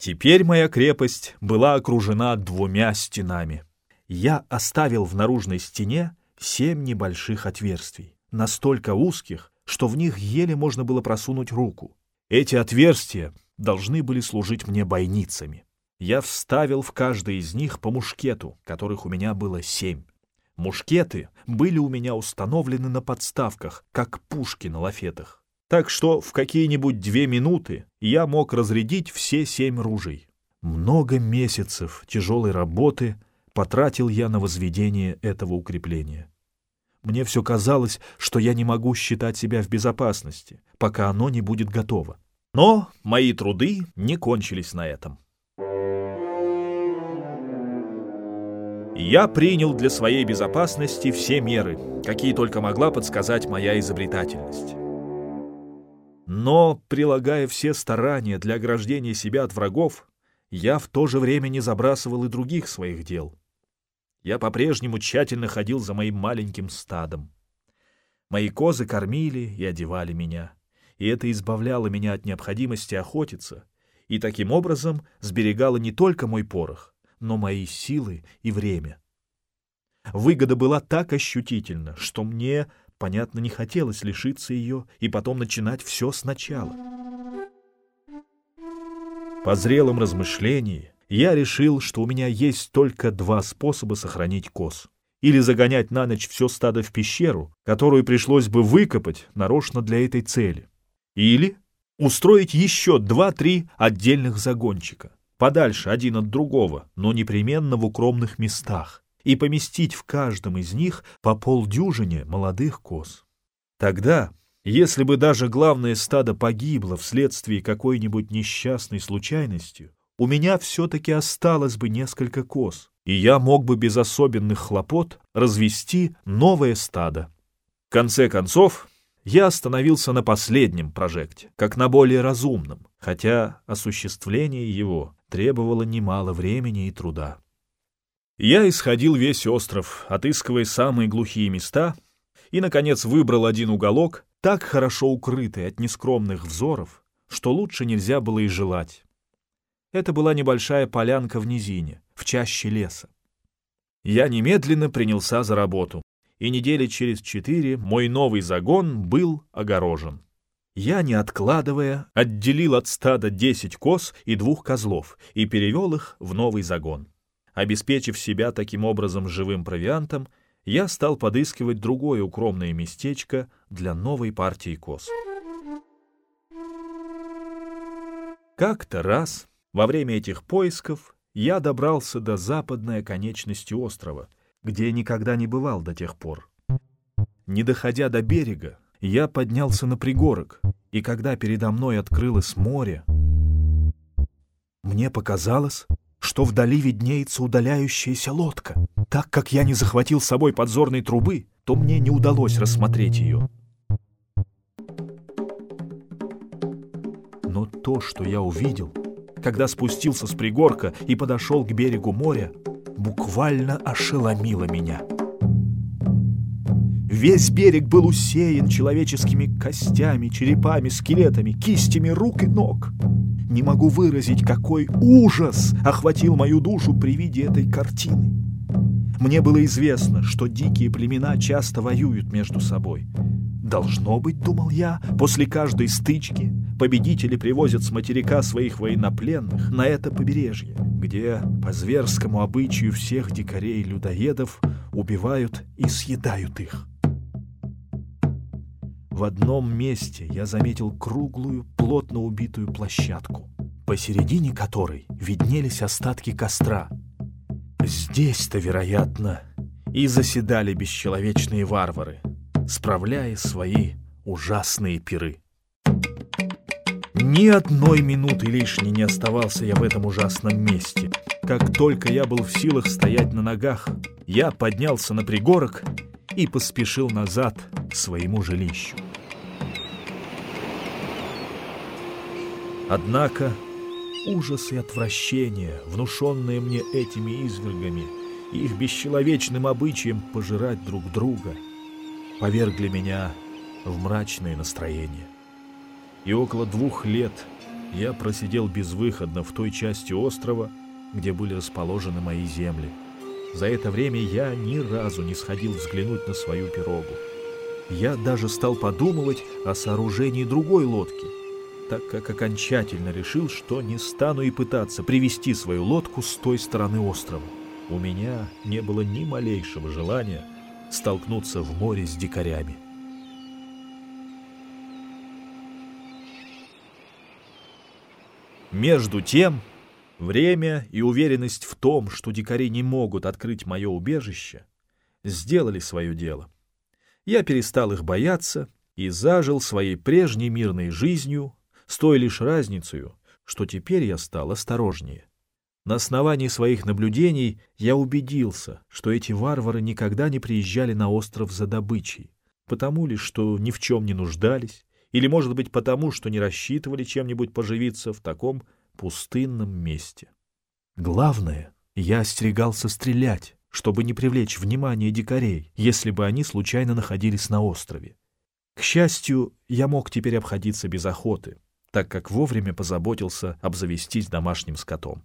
Теперь моя крепость была окружена двумя стенами. Я оставил в наружной стене семь небольших отверстий, настолько узких, что в них еле можно было просунуть руку. Эти отверстия должны были служить мне бойницами. Я вставил в каждый из них по мушкету, которых у меня было семь. Мушкеты были у меня установлены на подставках, как пушки на лафетах. Так что в какие-нибудь две минуты я мог разрядить все семь ружей. Много месяцев тяжелой работы потратил я на возведение этого укрепления. Мне все казалось, что я не могу считать себя в безопасности, пока оно не будет готово. Но мои труды не кончились на этом. Я принял для своей безопасности все меры, какие только могла подсказать моя изобретательность. Но, прилагая все старания для ограждения себя от врагов, я в то же время не забрасывал и других своих дел. Я по-прежнему тщательно ходил за моим маленьким стадом. Мои козы кормили и одевали меня, и это избавляло меня от необходимости охотиться, и таким образом сберегало не только мой порох, но мои силы и время. Выгода была так ощутительна, что мне, понятно, не хотелось лишиться ее и потом начинать все сначала. По зрелом размышлении я решил, что у меня есть только два способа сохранить коз. Или загонять на ночь все стадо в пещеру, которую пришлось бы выкопать нарочно для этой цели. Или устроить еще два-три отдельных загончика подальше один от другого, но непременно в укромных местах, и поместить в каждом из них по полдюжине молодых коз. Тогда, если бы даже главное стадо погибло вследствие какой-нибудь несчастной случайностью, у меня все-таки осталось бы несколько коз, и я мог бы без особенных хлопот развести новое стадо. В конце концов, я остановился на последнем прожекте, как на более разумном, хотя осуществление его требовало немало времени и труда. Я исходил весь остров, отыскивая самые глухие места, и, наконец, выбрал один уголок, так хорошо укрытый от нескромных взоров, что лучше нельзя было и желать. Это была небольшая полянка в низине, в чаще леса. Я немедленно принялся за работу и недели через четыре мой новый загон был огорожен. Я, не откладывая, отделил от стада десять коз и двух козлов и перевел их в новый загон. Обеспечив себя таким образом живым провиантом, я стал подыскивать другое укромное местечко для новой партии коз. Как-то раз, во время этих поисков, я добрался до западной оконечности острова — где никогда не бывал до тех пор. Не доходя до берега, я поднялся на пригорок, и когда передо мной открылось море, мне показалось, что вдали виднеется удаляющаяся лодка. Так как я не захватил с собой подзорной трубы, то мне не удалось рассмотреть ее. Но то, что я увидел, когда спустился с пригорка и подошел к берегу моря, буквально ошеломило меня. Весь берег был усеян человеческими костями, черепами, скелетами, кистями рук и ног. Не могу выразить, какой ужас охватил мою душу при виде этой картины. Мне было известно, что дикие племена часто воюют между собой. Должно быть, думал я, после каждой стычки победители привозят с материка своих военнопленных на это побережье, где по зверскому обычаю всех дикарей-людоедов убивают и съедают их. В одном месте я заметил круглую, плотно убитую площадку, посередине которой виднелись остатки костра. Здесь-то, вероятно, и заседали бесчеловечные варвары, справляя свои ужасные пиры. Ни одной минуты лишней не оставался я в этом ужасном месте. Как только я был в силах стоять на ногах, я поднялся на пригорок и поспешил назад к своему жилищу. Однако ужас и отвращение, внушенные мне этими извергами и их бесчеловечным обычаем пожирать друг друга, повергли меня в мрачное настроение и около двух лет Я просидел безвыходно в той части острова, где были расположены мои земли. За это время я ни разу не сходил взглянуть на свою пирогу. Я даже стал подумывать о сооружении другой лодки, так как окончательно решил, что не стану и пытаться привести свою лодку с той стороны острова. У меня не было ни малейшего желания столкнуться в море с дикарями. Между тем, время и уверенность в том, что дикари не могут открыть мое убежище, сделали свое дело. Я перестал их бояться и зажил своей прежней мирной жизнью, с той лишь разницей, что теперь я стал осторожнее. На основании своих наблюдений я убедился, что эти варвары никогда не приезжали на остров за добычей, потому ли, что ни в чем не нуждались, или, может быть, потому, что не рассчитывали чем-нибудь поживиться в таком пустынном месте. Главное, я остерегался стрелять, чтобы не привлечь внимание дикарей, если бы они случайно находились на острове. К счастью, я мог теперь обходиться без охоты, так как вовремя позаботился обзавестись домашним скотом.